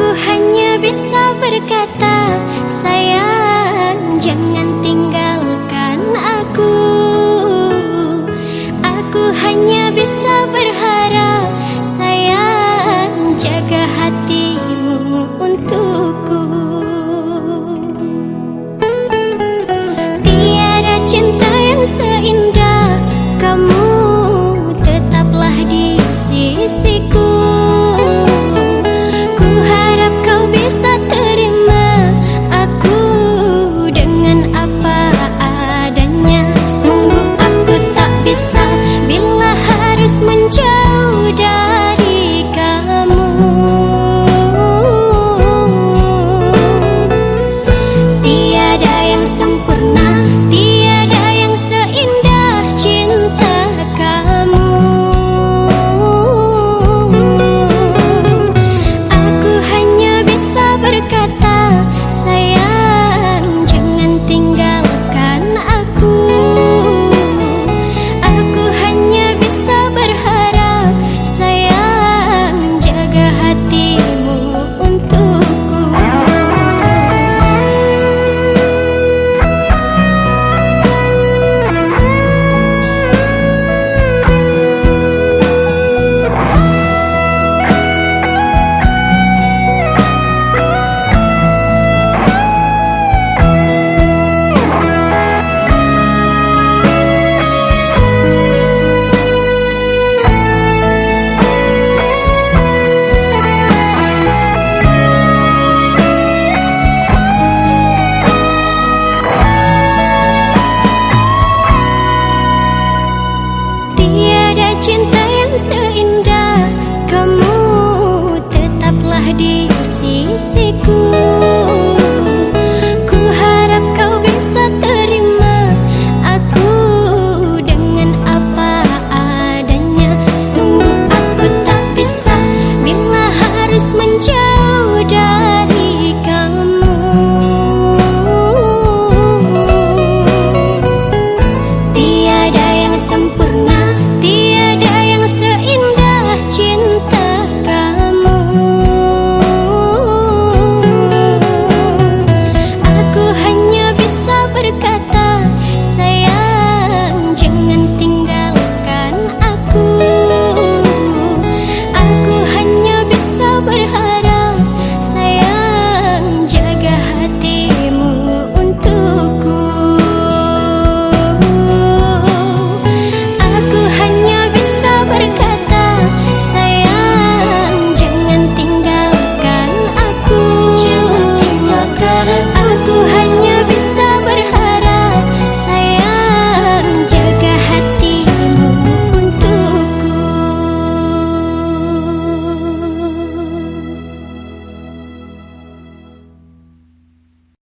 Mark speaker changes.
Speaker 1: Aku hanya bisa berkata Sayang jangan tinggalkan aku. Aku hanya bisa berharap Sayang jaga hatimu untuk jauh dari